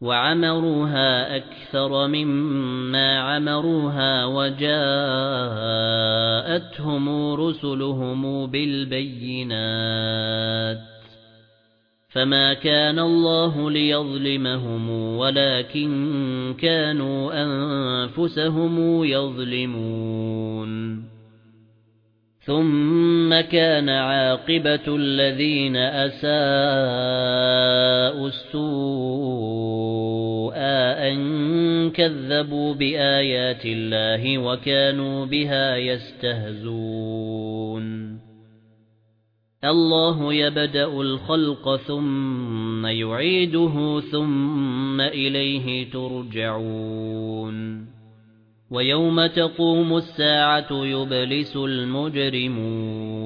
وَعَمَرُوهَا أَكْثَرَ مِمَّا عَمَرُوهَا وَجَاءَتْهُمْ رُسُلُهُم بِالْبَيِّنَاتِ فَمَا كَانَ اللَّهُ لِيَظْلِمَهُمْ وَلَكِن كَانُوا أَنفُسَهُمْ يَظْلِمُونَ ثُمَّ كَانَ عَاقِبَةُ الَّذِينَ أَسَاءُوا السُّوءَ كَذَّبُوا بِآيَاتِ اللَّهِ وَكَانُوا بِهَا يَسْتَهْزِئُونَ اللَّهُ يَبْدَأُ الْخَلْقَ ثُمَّ يُعِيدُهُ ثُمَّ إِلَيْهِ تُرْجَعُونَ. وَيَوْمَ تَقُومُ السَّاعَةُ يُبْلِسُ الْمُجْرِمُونَ.